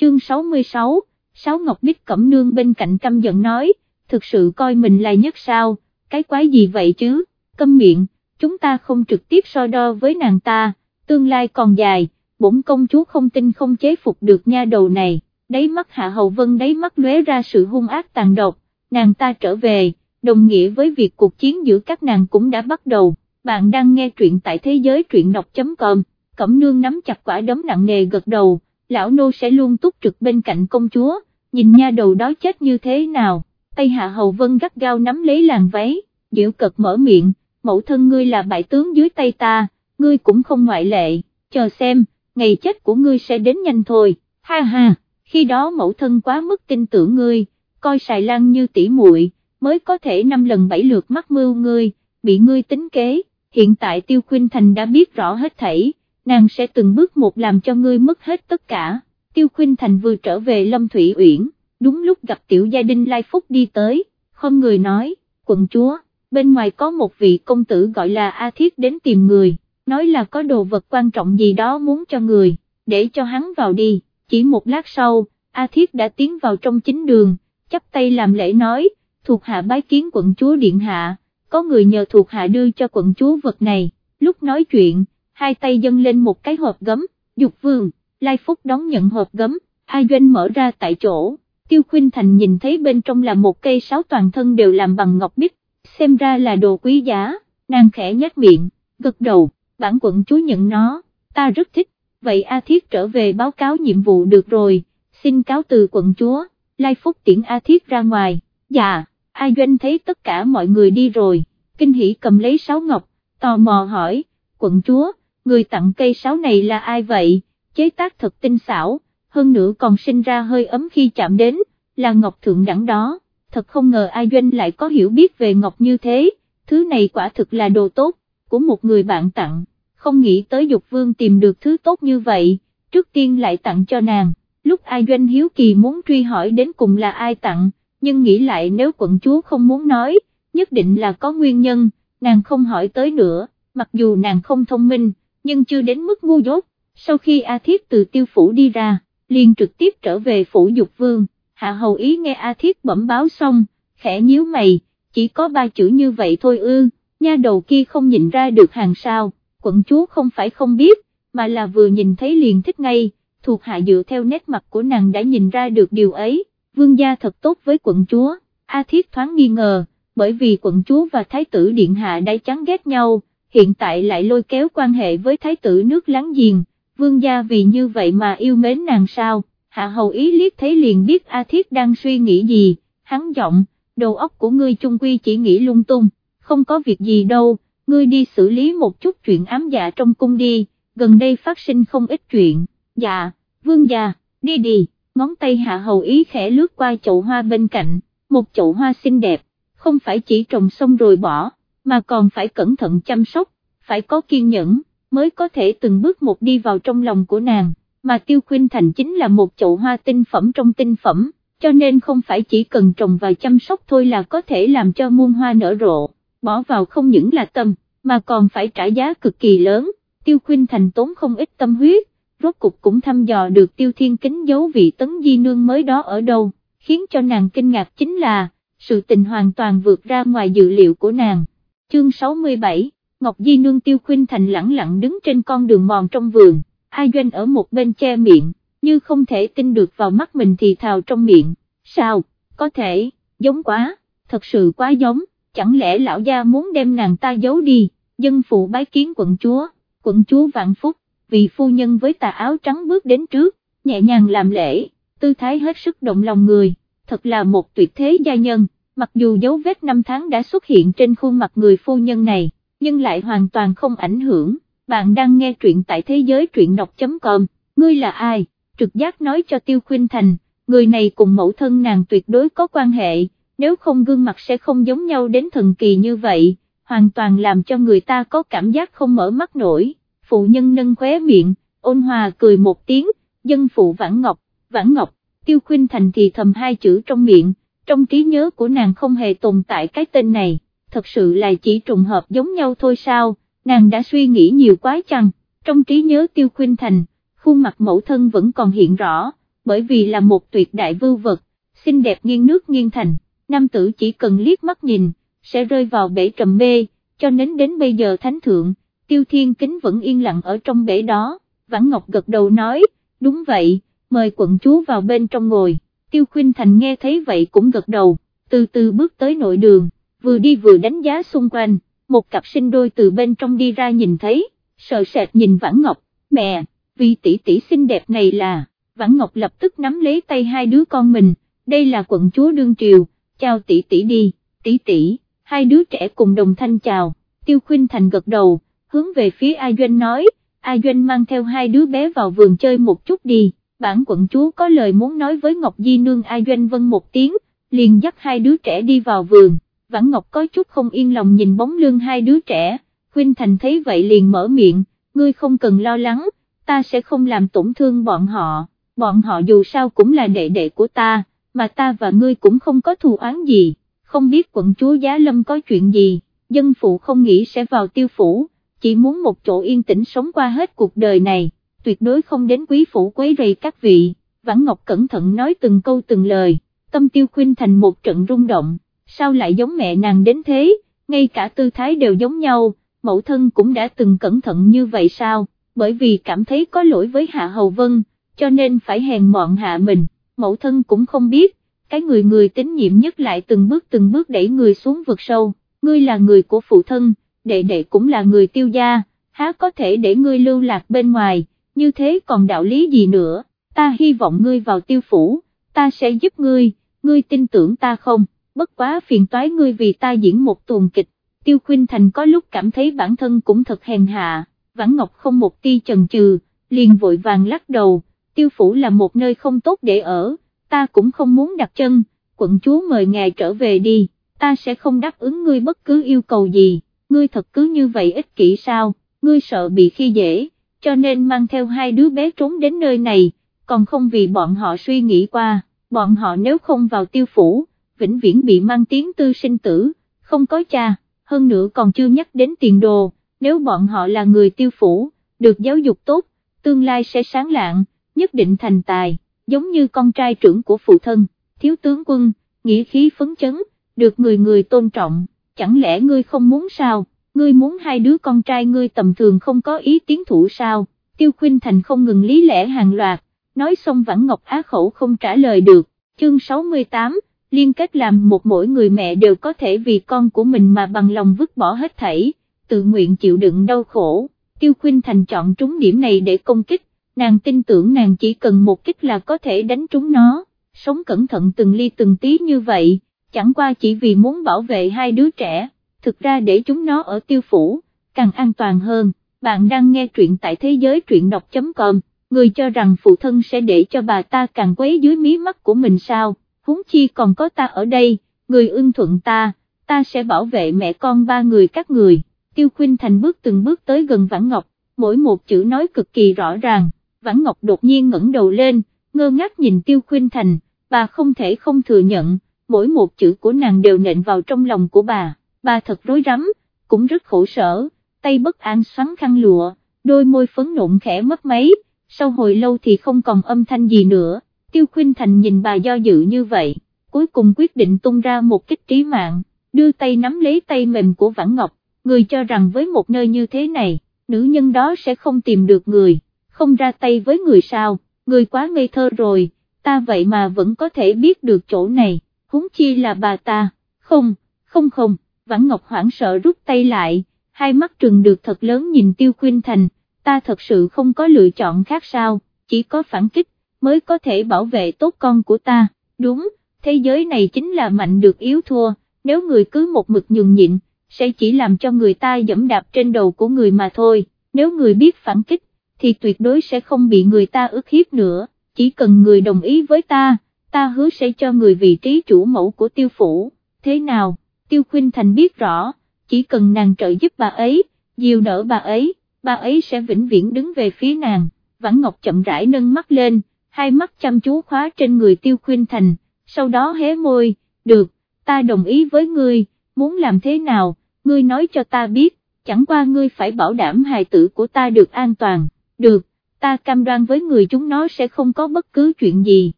chương 66, Sáu Ngọc Bích Cẩm Nương bên cạnh căm giận nói, thực sự coi mình là nhất sao, cái quái gì vậy chứ, câm miệng, chúng ta không trực tiếp so đo với nàng ta, tương lai còn dài, bổn công chúa không tin không chế phục được nha đầu này, đáy mắt Hạ Hậu Vân đáy mắt lóe ra sự hung ác tàn độc, nàng ta trở về, đồng nghĩa với việc cuộc chiến giữa các nàng cũng đã bắt đầu, bạn đang nghe truyện tại thế giới truyện đọc.com, Cẩm Nương nắm chặt quả đấm nặng nề gật đầu, lão nô sẽ luôn túc trực bên cạnh công chúa, nhìn nha đầu đó chết như thế nào, tay Hạ hầu Vân gắt gao nắm lấy làn váy, diệu cật mở miệng, mẫu thân ngươi là bại tướng dưới tay ta, ngươi cũng không ngoại lệ, chờ xem, ngày chết của ngươi sẽ đến nhanh thôi, ha ha, khi đó mẫu thân quá mức tin tưởng ngươi, coi xài lan như tỷ muội mới có thể năm lần bảy lượt mắc mưu ngươi, bị ngươi tính kế, hiện tại Tiêu Khuynh Thành đã biết rõ hết thảy, nàng sẽ từng bước một làm cho ngươi mất hết tất cả. Tiêu khuyên Thành vừa trở về Lâm Thủy Uyển, đúng lúc gặp tiểu gia đình Lai Phúc đi tới, không người nói, quận chúa, bên ngoài có một vị công tử gọi là A Thiết đến tìm người, nói là có đồ vật quan trọng gì đó muốn cho người, để cho hắn vào đi, chỉ một lát sau, A Thiết đã tiến vào trong chính đường, chắp tay làm lễ nói, thuộc hạ bái kiến quận chúa điện hạ, có người nhờ thuộc hạ đưa cho quận chúa vật này, lúc nói chuyện, hai tay dâng lên một cái hộp gấm, dục vương, Lai Phúc đón nhận hộp gấm, A Doanh mở ra tại chỗ, Tiêu Khuynh Thành nhìn thấy bên trong là một cây sáo toàn thân đều làm bằng ngọc bích, xem ra là đồ quý giá, nàng khẽ nhếch miệng, gật đầu, bản quận chúa nhận nó, ta rất thích, vậy A Thiết trở về báo cáo nhiệm vụ được rồi, xin cáo từ quận chúa, Lai Phúc tiễn A Thiết ra ngoài, dạ, A Doanh thấy tất cả mọi người đi rồi, kinh hỉ cầm lấy sáo ngọc, tò mò hỏi, quận chúa, người tặng cây sáo này là ai vậy, chế tác thật tinh xảo, hơn nữa còn sinh ra hơi ấm khi chạm đến, là ngọc thượng đẳng đó, thật không ngờ Ai Doanh lại có hiểu biết về ngọc như thế, thứ này quả thực là đồ tốt, của một người bạn tặng, không nghĩ tới dục vương tìm được thứ tốt như vậy, trước tiên lại tặng cho nàng, lúc Ai Doanh hiếu kỳ muốn truy hỏi đến cùng là ai tặng, nhưng nghĩ lại nếu quận chúa không muốn nói, nhất định là có nguyên nhân, nàng không hỏi tới nữa, mặc dù nàng không thông minh, nhưng chưa đến mức ngu dốt, sau khi A Thiết từ tiêu phủ đi ra, liền trực tiếp trở về phủ dục vương, hạ hầu ý nghe A Thiết bẩm báo xong, khẽ nhíu mày, chỉ có ba chữ như vậy thôi ư, nha đầu kia không nhìn ra được hàng sao, quận chúa không phải không biết, mà là vừa nhìn thấy liền thích ngay, thuộc hạ dựa theo nét mặt của nàng đã nhìn ra được điều ấy, vương gia thật tốt với quận chúa, A Thiết thoáng nghi ngờ, bởi vì quận chúa và thái tử điện hạ đã chán ghét nhau, hiện tại lại lôi kéo quan hệ với thái tử nước láng giềng, vương gia vì như vậy mà yêu mến nàng sao, hạ hầu ý liếc thấy liền biết A Thiết đang suy nghĩ gì, hắn giọng, đầu óc của ngươi chung quy chỉ nghĩ lung tung, không có việc gì đâu, ngươi đi xử lý một chút chuyện ám dạ trong cung đi, gần đây phát sinh không ít chuyện, dạ, vương gia, đi đi, ngón tay hạ hầu ý khẽ lướt qua chậu hoa bên cạnh, một chậu hoa xinh đẹp, không phải chỉ trồng xong rồi bỏ, mà còn phải cẩn thận chăm sóc, phải có kiên nhẫn, mới có thể từng bước một đi vào trong lòng của nàng, mà Tiêu Khuynh Thành chính là một chậu hoa tinh phẩm trong tinh phẩm, cho nên không phải chỉ cần trồng và chăm sóc thôi là có thể làm cho muôn hoa nở rộ, bỏ vào không những là tâm, mà còn phải trả giá cực kỳ lớn, Tiêu Khuynh Thành tốn không ít tâm huyết, rốt cục cũng thăm dò được Tiêu Thiên Kính giấu vị tấn di nương mới đó ở đâu, khiến cho nàng kinh ngạc chính là, sự tình hoàn toàn vượt ra ngoài dự liệu của nàng. Chương 67, Ngọc Di Nương Tiêu Khuynh Thành lẳng lặng đứng trên con đường mòn trong vườn, ai doanh ở một bên che miệng, như không thể tin được vào mắt mình thì thào trong miệng, sao, có thể, giống quá, thật sự quá giống, chẳng lẽ lão gia muốn đem nàng ta giấu đi, dân phụ bái kiến quận chúa, quận chúa vạn phúc, vị phu nhân với tà áo trắng bước đến trước, nhẹ nhàng làm lễ, tư thái hết sức động lòng người, thật là một tuyệt thế gia nhân mặc dù dấu vết năm tháng đã xuất hiện trên khuôn mặt người phu nhân này, nhưng lại hoàn toàn không ảnh hưởng, bạn đang nghe truyện tại thế giới truyện đọc.com, ngươi là ai, trực giác nói cho Tiêu Khuynh Thành, người này cùng mẫu thân nàng tuyệt đối có quan hệ, nếu không gương mặt sẽ không giống nhau đến thần kỳ như vậy, hoàn toàn làm cho người ta có cảm giác không mở mắt nổi, phụ nhân nâng khóe miệng, ôn hòa cười một tiếng, dân phụ Vãn Ngọc, Vãn Ngọc, Tiêu Khuynh Thành thì thầm hai chữ trong miệng, trong trí nhớ của nàng không hề tồn tại cái tên này, thật sự là chỉ trùng hợp giống nhau thôi sao, nàng đã suy nghĩ nhiều quá chăng, trong trí nhớ tiêu khuyên thành, khuôn mặt mẫu thân vẫn còn hiện rõ, bởi vì là một tuyệt đại vưu vật, xinh đẹp nghiêng nước nghiêng thành, nam tử chỉ cần liếc mắt nhìn, sẽ rơi vào bể trầm mê, cho nên đến bây giờ thánh thượng, tiêu thiên kính vẫn yên lặng ở trong bể đó, Vãn Ngọc gật đầu nói, đúng vậy, mời quận chúa vào bên trong ngồi, tiêu Khuynh thành nghe thấy vậy cũng gật đầu, từ từ bước tới nội đường, vừa đi vừa đánh giá xung quanh, một cặp sinh đôi từ bên trong đi ra nhìn thấy, sợ sệt nhìn Vãn Ngọc, mẹ, vì tỷ tỷ xinh đẹp này là, Vãn Ngọc lập tức nắm lấy tay hai đứa con mình, đây là quận chúa đương triều, chào tỷ tỷ đi, tỷ tỷ, hai đứa trẻ cùng đồng thanh chào, tiêu Khuynh thành gật đầu, hướng về phía A Doanh nói, A Doanh mang theo hai đứa bé vào vườn chơi một chút đi, bản quận chúa có lời muốn nói với Ngọc Di Nương A Doanh vân một tiếng, liền dắt hai đứa trẻ đi vào vườn, Vãn Ngọc có chút không yên lòng nhìn bóng lưng hai đứa trẻ, Khuynh Thành thấy vậy liền mở miệng, ngươi không cần lo lắng, ta sẽ không làm tổn thương bọn họ, bọn họ dù sao cũng là đệ đệ của ta, mà ta và ngươi cũng không có thù oán gì, không biết quận chúa Giá Lâm có chuyện gì, dân phụ không nghĩ sẽ vào tiêu phủ, chỉ muốn một chỗ yên tĩnh sống qua hết cuộc đời này, tuyệt đối không đến quý phủ quấy rầy các vị, Vãn Ngọc cẩn thận nói từng câu từng lời, tâm tiêu khuyên thành một trận rung động, sao lại giống mẹ nàng đến thế, ngay cả tư thái đều giống nhau, mẫu thân cũng đã từng cẩn thận như vậy sao, bởi vì cảm thấy có lỗi với Hạ Hầu Vân, cho nên phải hèn mọn hạ mình, mẫu thân cũng không biết, cái người người tín nhiệm nhất lại từng bước từng bước đẩy người xuống vực sâu, ngươi là người của phụ thân, đệ đệ cũng là người tiêu gia, há có thể để ngươi lưu lạc bên ngoài, như thế còn đạo lý gì nữa, ta hy vọng ngươi vào tiêu phủ, ta sẽ giúp ngươi, ngươi tin tưởng ta không, bất quá phiền toái ngươi vì ta diễn một tuồng kịch, tiêu khuyên thành có lúc cảm thấy bản thân cũng thật hèn hạ, vãn ngọc không một ti chần chừ, liền vội vàng lắc đầu, tiêu phủ là một nơi không tốt để ở, ta cũng không muốn đặt chân, quận chúa mời ngài trở về đi, ta sẽ không đáp ứng ngươi bất cứ yêu cầu gì. Ngươi thật cứ như vậy ích kỷ sao, ngươi sợ bị khi dễ, cho nên mang theo hai đứa bé trốn đến nơi này, còn không vì bọn họ suy nghĩ qua, bọn họ nếu không vào tiêu phủ, vĩnh viễn bị mang tiếng tư sinh tử, không có cha, hơn nữa còn chưa nhắc đến tiền đồ, nếu bọn họ là người tiêu phủ, được giáo dục tốt, tương lai sẽ sáng lạng, nhất định thành tài, giống như con trai trưởng của phụ thân, thiếu tướng quân, nghĩa khí phấn chấn, được người người tôn trọng chẳng lẽ ngươi không muốn sao, ngươi muốn hai đứa con trai ngươi tầm thường không có ý tiến thủ sao, tiêu khuyên thành không ngừng lý lẽ hàng loạt, nói xong vãn ngọc á khẩu không trả lời được, chương 68, liên kết làm một mỗi người mẹ đều có thể vì con của mình mà bằng lòng vứt bỏ hết thảy, tự nguyện chịu đựng đau khổ, tiêu khuyên thành chọn trúng điểm này để công kích, nàng tin tưởng nàng chỉ cần một kích là có thể đánh trúng nó, sống cẩn thận từng ly từng tí như vậy chẳng qua chỉ vì muốn bảo vệ hai đứa trẻ, thực ra để chúng nó ở tiêu phủ, càng an toàn hơn, bạn đang nghe truyện tại thế giới truyện đọc.com, người cho rằng phụ thân sẽ để cho bà ta càng quấy dưới mí mắt của mình sao, huống chi còn có ta ở đây, người ưng thuận ta, ta sẽ bảo vệ mẹ con ba người các người, tiêu khuyên thành bước từng bước tới gần Vãn Ngọc, mỗi một chữ nói cực kỳ rõ ràng, Vãn Ngọc đột nhiên ngẩng đầu lên, ngơ ngác nhìn tiêu khuyên thành, bà không thể không thừa nhận mỗi một chữ của nàng đều nện vào trong lòng của bà, bà thật rối rắm, cũng rất khổ sở, tay bất an xoắn khăn lụa, đôi môi phấn nộn khẽ mất mấy, sau hồi lâu thì không còn âm thanh gì nữa, tiêu khuyên thành nhìn bà do dự như vậy, cuối cùng quyết định tung ra một kích trí mạng, đưa tay nắm lấy tay mềm của Vãn Ngọc, người cho rằng với một nơi như thế này, nữ nhân đó sẽ không tìm được người, không ra tay với người sao, người quá ngây thơ rồi, ta vậy mà vẫn có thể biết được chỗ này huống chi là bà ta, không, không không, Vãn Ngọc hoảng sợ rút tay lại, hai mắt trừng được thật lớn nhìn Tiêu Khuyên Thành, ta thật sự không có lựa chọn khác sao, chỉ có phản kích, mới có thể bảo vệ tốt con của ta, đúng, thế giới này chính là mạnh được yếu thua, nếu người cứ một mực nhường nhịn, sẽ chỉ làm cho người ta dẫm đạp trên đầu của người mà thôi, nếu người biết phản kích, thì tuyệt đối sẽ không bị người ta ức hiếp nữa, chỉ cần người đồng ý với ta ta hứa sẽ cho người vị trí chủ mẫu của tiêu phủ, thế nào, tiêu khuyên thành biết rõ, chỉ cần nàng trợ giúp bà ấy, dìu đỡ bà ấy, bà ấy sẽ vĩnh viễn đứng về phía nàng, Vãn Ngọc chậm rãi nâng mắt lên, hai mắt chăm chú khóa trên người tiêu khuyên thành, sau đó hé môi, được, ta đồng ý với ngươi, muốn làm thế nào, ngươi nói cho ta biết, chẳng qua ngươi phải bảo đảm hài tử của ta được an toàn, được, ta cam đoan với người chúng nó sẽ không có bất cứ chuyện gì,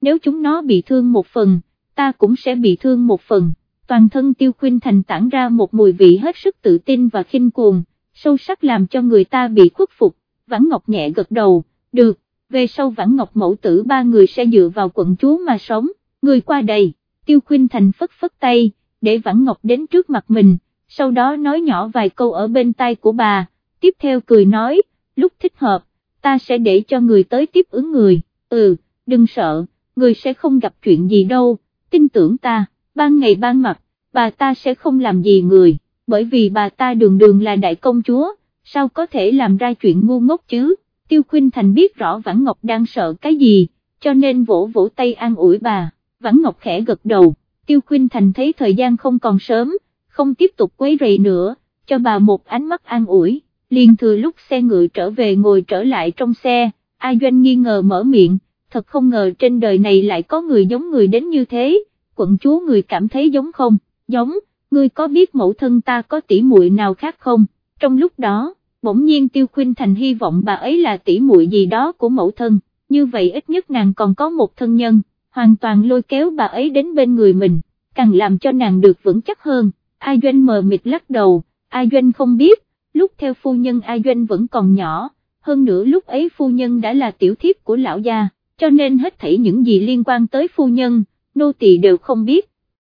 nếu chúng nó bị thương một phần, ta cũng sẽ bị thương một phần. Toàn thân tiêu khuyên thành tản ra một mùi vị hết sức tự tin và khinh cuồng, sâu sắc làm cho người ta bị khuất phục, Vãn Ngọc nhẹ gật đầu, được, về sau Vãn Ngọc mẫu tử ba người sẽ dựa vào quận chúa mà sống, người qua đây, tiêu khuyên thành phất phất tay, để Vãn Ngọc đến trước mặt mình, sau đó nói nhỏ vài câu ở bên tai của bà, tiếp theo cười nói, lúc thích hợp, ta sẽ để cho người tới tiếp ứng người, ừ, đừng sợ, người sẽ không gặp chuyện gì đâu, tin tưởng ta, ban ngày ban mặt, bà ta sẽ không làm gì người, bởi vì bà ta đường đường là đại công chúa, sao có thể làm ra chuyện ngu ngốc chứ, Tiêu Khuynh Thành biết rõ Vãn Ngọc đang sợ cái gì, cho nên vỗ vỗ tay an ủi bà, Vãn Ngọc khẽ gật đầu, Tiêu Khuynh Thành thấy thời gian không còn sớm, không tiếp tục quấy rầy nữa, cho bà một ánh mắt an ủi, liền thừa lúc xe ngựa trở về ngồi trở lại trong xe, A Doanh nghi ngờ mở miệng, thật không ngờ trên đời này lại có người giống người đến như thế, quận chúa người cảm thấy giống không, giống, ngươi có biết mẫu thân ta có tỷ muội nào khác không, trong lúc đó, bỗng nhiên Tiêu khuyên Thành hy vọng bà ấy là tỷ muội gì đó của mẫu thân, như vậy ít nhất nàng còn có một thân nhân, hoàn toàn lôi kéo bà ấy đến bên người mình, càng làm cho nàng được vững chắc hơn, A Doanh mờ mịt lắc đầu, A Doanh không biết, lúc theo phu nhân A Doanh vẫn còn nhỏ, hơn nữa lúc ấy phu nhân đã là tiểu thiếp của lão gia, cho nên hết thảy những gì liên quan tới phu nhân, nô tỳ đều không biết.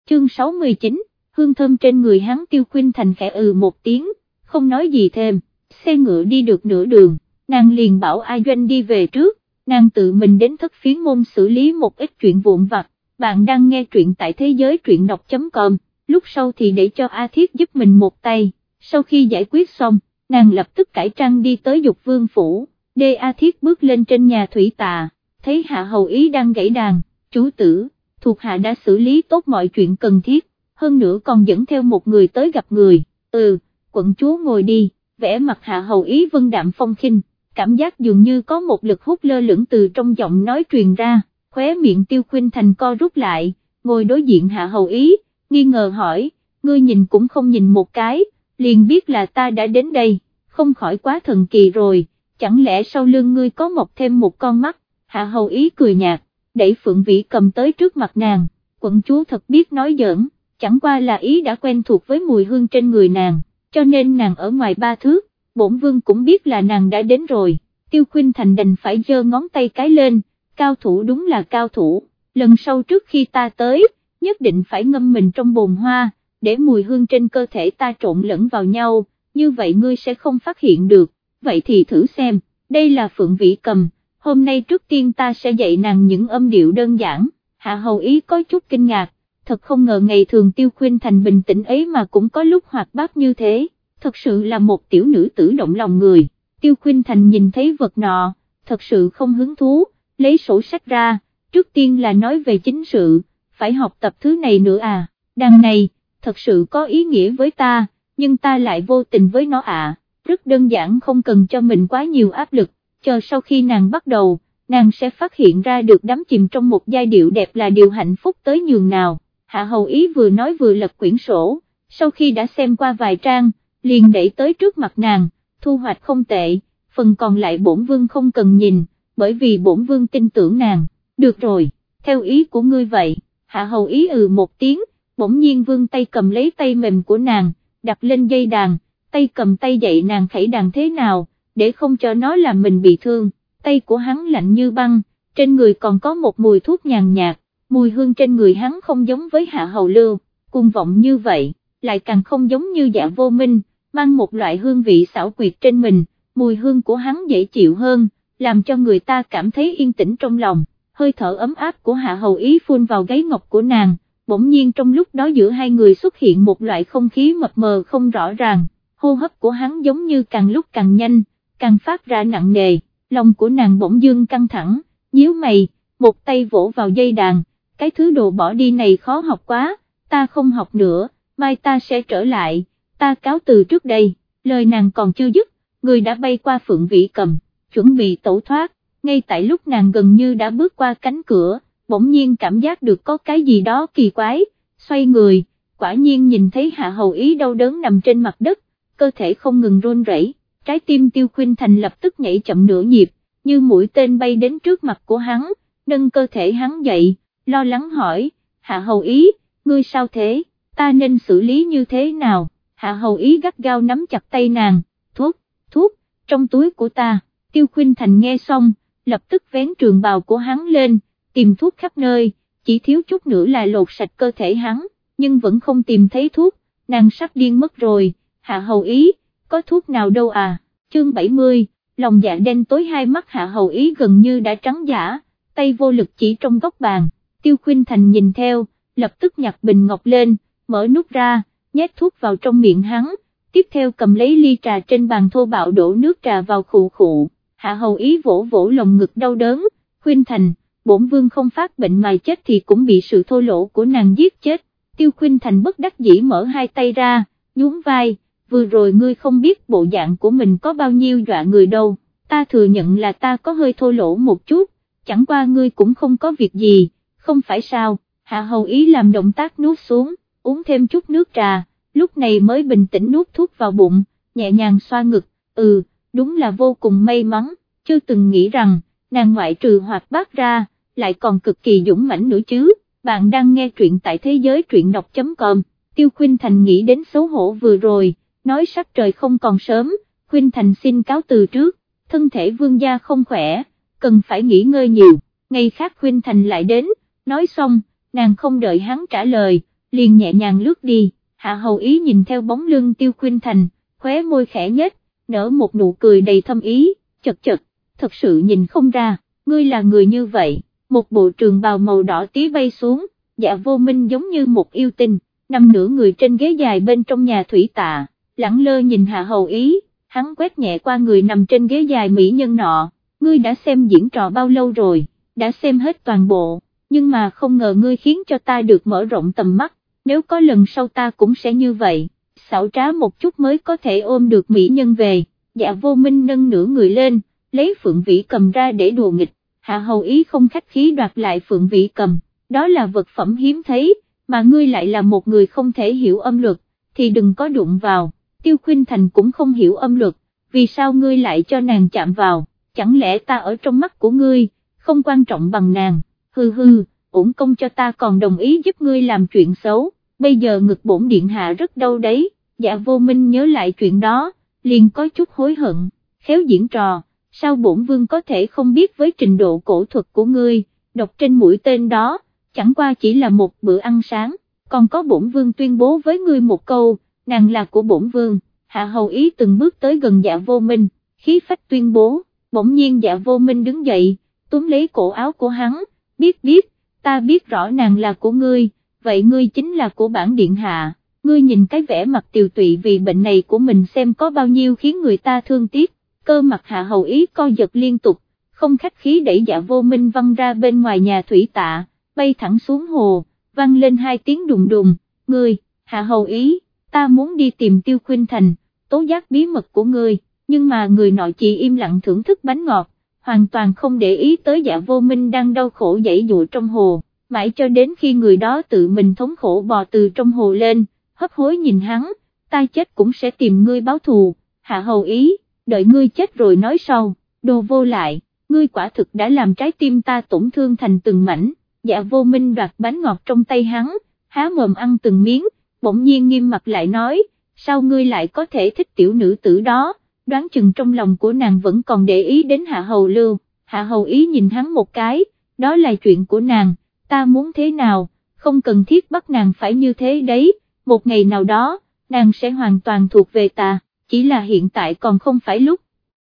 Chương 69, hương thơm trên người hắn tiêu khuyên thành khẽ ừ một tiếng, không nói gì thêm, xe ngựa đi được nửa đường, nàng liền bảo A Doanh đi về trước, nàng tự mình đến thất phiến môn xử lý một ít chuyện vụn vặt, bạn đang nghe truyện tại thế giới truyện đọc.com, lúc sau thì để cho A Thiết giúp mình một tay, sau khi giải quyết xong, nàng lập tức cải trang đi tới dục vương phủ, đê A Thiết bước lên trên nhà thủy tà, thấy Hạ Hầu Ý đang gãy đàn, chú tử, thuộc Hạ đã xử lý tốt mọi chuyện cần thiết, hơn nữa còn dẫn theo một người tới gặp người, ừ, quận chúa ngồi đi, vẽ mặt Hạ Hầu Ý vân đạm phong khinh, cảm giác dường như có một lực hút lơ lửng từ trong giọng nói truyền ra, khóe miệng tiêu khuyên thành co rút lại, ngồi đối diện Hạ Hầu Ý, nghi ngờ hỏi, ngươi nhìn cũng không nhìn một cái, liền biết là ta đã đến đây, không khỏi quá thần kỳ rồi, chẳng lẽ sau lưng ngươi có mọc thêm một con mắt, Hạ Hầu Ý cười nhạt, đẩy Phượng Vĩ cầm tới trước mặt nàng, quận chúa thật biết nói giỡn, chẳng qua là ý đã quen thuộc với mùi hương trên người nàng, cho nên nàng ở ngoài ba thước, bổn vương cũng biết là nàng đã đến rồi, tiêu khuyên thành đành phải giơ ngón tay cái lên, cao thủ đúng là cao thủ, lần sau trước khi ta tới, nhất định phải ngâm mình trong bồn hoa, để mùi hương trên cơ thể ta trộn lẫn vào nhau, như vậy ngươi sẽ không phát hiện được, vậy thì thử xem, đây là phượng vĩ cầm, hôm nay trước tiên ta sẽ dạy nàng những âm điệu đơn giản, hạ hầu ý có chút kinh ngạc, thật không ngờ ngày thường tiêu khuyên thành bình tĩnh ấy mà cũng có lúc hoạt bát như thế, thật sự là một tiểu nữ tử động lòng người, tiêu khuyên thành nhìn thấy vật nọ, thật sự không hứng thú, lấy sổ sách ra, trước tiên là nói về chính sự, phải học tập thứ này nữa à, đằng này, thật sự có ý nghĩa với ta, nhưng ta lại vô tình với nó à, rất đơn giản không cần cho mình quá nhiều áp lực, chờ sau khi nàng bắt đầu, nàng sẽ phát hiện ra được đắm chìm trong một giai điệu đẹp là điều hạnh phúc tới nhường nào. Hạ Hầu Ý vừa nói vừa lật quyển sổ, sau khi đã xem qua vài trang, liền đẩy tới trước mặt nàng, thu hoạch không tệ, phần còn lại bổn vương không cần nhìn, bởi vì bổn vương tin tưởng nàng, được rồi, theo ý của ngươi vậy, Hạ Hầu Ý ừ một tiếng, bỗng nhiên vương tay cầm lấy tay mềm của nàng, đặt lên dây đàn, tay cầm tay dạy nàng khẩy đàn thế nào, để không cho nó làm mình bị thương, tay của hắn lạnh như băng, trên người còn có một mùi thuốc nhàn nhạt, mùi hương trên người hắn không giống với hạ hầu lưu, cung vọng như vậy, lại càng không giống như dạ vô minh, mang một loại hương vị xảo quyệt trên mình, mùi hương của hắn dễ chịu hơn, làm cho người ta cảm thấy yên tĩnh trong lòng, hơi thở ấm áp của hạ hầu ý phun vào gáy ngọc của nàng, bỗng nhiên trong lúc đó giữa hai người xuất hiện một loại không khí mập mờ không rõ ràng, hô hấp của hắn giống như càng lúc càng nhanh, càng phát ra nặng nề, lòng của nàng bỗng dương căng thẳng, nhíu mày, một tay vỗ vào dây đàn, cái thứ đồ bỏ đi này khó học quá, ta không học nữa, mai ta sẽ trở lại, ta cáo từ trước đây, lời nàng còn chưa dứt, người đã bay qua phượng vị cầm, chuẩn bị tẩu thoát, ngay tại lúc nàng gần như đã bước qua cánh cửa, bỗng nhiên cảm giác được có cái gì đó kỳ quái, xoay người, quả nhiên nhìn thấy hạ hầu ý đau đớn nằm trên mặt đất, cơ thể không ngừng run rẩy, trái tim tiêu khuyên thành lập tức nhảy chậm nửa nhịp, như mũi tên bay đến trước mặt của hắn, nâng cơ thể hắn dậy, lo lắng hỏi, hạ hầu ý, ngươi sao thế, ta nên xử lý như thế nào, hạ hầu ý gắt gao nắm chặt tay nàng, thuốc, thuốc, trong túi của ta, tiêu khuyên thành nghe xong, lập tức vén trường bào của hắn lên, tìm thuốc khắp nơi, chỉ thiếu chút nữa là lột sạch cơ thể hắn, nhưng vẫn không tìm thấy thuốc, nàng sắp điên mất rồi, hạ hầu ý, có thuốc nào đâu à, chương 70, lòng dạ đen tối hai mắt hạ hầu ý gần như đã trắng giả, tay vô lực chỉ trong góc bàn, tiêu khuyên thành nhìn theo, lập tức nhặt bình ngọc lên, mở nút ra, nhét thuốc vào trong miệng hắn, tiếp theo cầm lấy ly trà trên bàn thô bạo đổ nước trà vào khụ khụ, hạ hầu ý vỗ vỗ lồng ngực đau đớn, khuyên thành, bổn vương không phát bệnh mà chết thì cũng bị sự thô lỗ của nàng giết chết, tiêu khuyên thành bất đắc dĩ mở hai tay ra, nhún vai, vừa rồi ngươi không biết bộ dạng của mình có bao nhiêu dọa người đâu, ta thừa nhận là ta có hơi thô lỗ một chút, chẳng qua ngươi cũng không có việc gì, không phải sao, hạ hầu ý làm động tác nuốt xuống, uống thêm chút nước trà, lúc này mới bình tĩnh nuốt thuốc vào bụng, nhẹ nhàng xoa ngực, ừ, đúng là vô cùng may mắn, chưa từng nghĩ rằng, nàng ngoại trừ hoạt bát ra, lại còn cực kỳ dũng mãnh nữa chứ, bạn đang nghe truyện tại thế giới truyện đọc.com, Tiêu khuyên Thành nghĩ đến xấu hổ vừa rồi, nói sắc trời không còn sớm, Khuynh Thành xin cáo từ trước, thân thể vương gia không khỏe, cần phải nghỉ ngơi nhiều, ngày khác Khuynh Thành lại đến, nói xong, nàng không đợi hắn trả lời, liền nhẹ nhàng lướt đi, hạ hầu ý nhìn theo bóng lưng Tiêu Khuynh Thành, khóe môi khẽ nhếch, nở một nụ cười đầy thâm ý, chật chật, thật sự nhìn không ra, ngươi là người như vậy. Một bộ trường bào màu đỏ tí bay xuống, dạ vô minh giống như một yêu tinh, nằm nửa người trên ghế dài bên trong nhà thủy tạ, lẳng lơ nhìn hạ hầu ý, hắn quét nhẹ qua người nằm trên ghế dài mỹ nhân nọ, ngươi đã xem diễn trò bao lâu rồi, đã xem hết toàn bộ, nhưng mà không ngờ ngươi khiến cho ta được mở rộng tầm mắt, nếu có lần sau ta cũng sẽ như vậy, xảo trá một chút mới có thể ôm được mỹ nhân về, dạ vô minh nâng nửa người lên, lấy phượng vĩ cầm ra để đùa nghịch, hạ hầu ý không khách khí đoạt lại phượng vĩ cầm, đó là vật phẩm hiếm thấy, mà ngươi lại là một người không thể hiểu âm luật, thì đừng có đụng vào, tiêu khuyên thành cũng không hiểu âm luật, vì sao ngươi lại cho nàng chạm vào, chẳng lẽ ta ở trong mắt của ngươi, không quan trọng bằng nàng, hư hư, ổn công cho ta còn đồng ý giúp ngươi làm chuyện xấu, bây giờ ngực bổn điện hạ rất đau đấy, dạ vô minh nhớ lại chuyện đó, liền có chút hối hận, khéo diễn trò sao bổn vương có thể không biết với trình độ cổ thuật của ngươi, đọc trên mũi tên đó, chẳng qua chỉ là một bữa ăn sáng, còn có bổn vương tuyên bố với ngươi một câu, nàng là của bổn vương, hạ hầu ý từng bước tới gần dạ vô minh, khí phách tuyên bố, bỗng nhiên dạ vô minh đứng dậy, túm lấy cổ áo của hắn, biết biết, ta biết rõ nàng là của ngươi, vậy ngươi chính là của bản điện hạ, ngươi nhìn cái vẻ mặt tiều tụy vì bệnh này của mình xem có bao nhiêu khiến người ta thương tiếc. Cơ mặt hạ hầu ý co giật liên tục, không khách khí đẩy dạ vô minh văng ra bên ngoài nhà thủy tạ, bay thẳng xuống hồ, văng lên hai tiếng đùng đùng, ngươi, hạ hầu ý, ta muốn đi tìm tiêu khuyên thành, tố giác bí mật của ngươi, nhưng mà người nọ chỉ im lặng thưởng thức bánh ngọt, hoàn toàn không để ý tới dạ vô minh đang đau khổ dãy dụa trong hồ, mãi cho đến khi người đó tự mình thống khổ bò từ trong hồ lên, hấp hối nhìn hắn, ta chết cũng sẽ tìm ngươi báo thù, hạ hầu ý đợi ngươi chết rồi nói sau, đồ vô lại, ngươi quả thực đã làm trái tim ta tổn thương thành từng mảnh, dạ vô minh đoạt bánh ngọt trong tay hắn, há mồm ăn từng miếng, bỗng nhiên nghiêm mặt lại nói, sao ngươi lại có thể thích tiểu nữ tử đó, đoán chừng trong lòng của nàng vẫn còn để ý đến hạ hầu lưu, hạ hầu ý nhìn hắn một cái, đó là chuyện của nàng, ta muốn thế nào, không cần thiết bắt nàng phải như thế đấy, một ngày nào đó, nàng sẽ hoàn toàn thuộc về ta chỉ là hiện tại còn không phải lúc,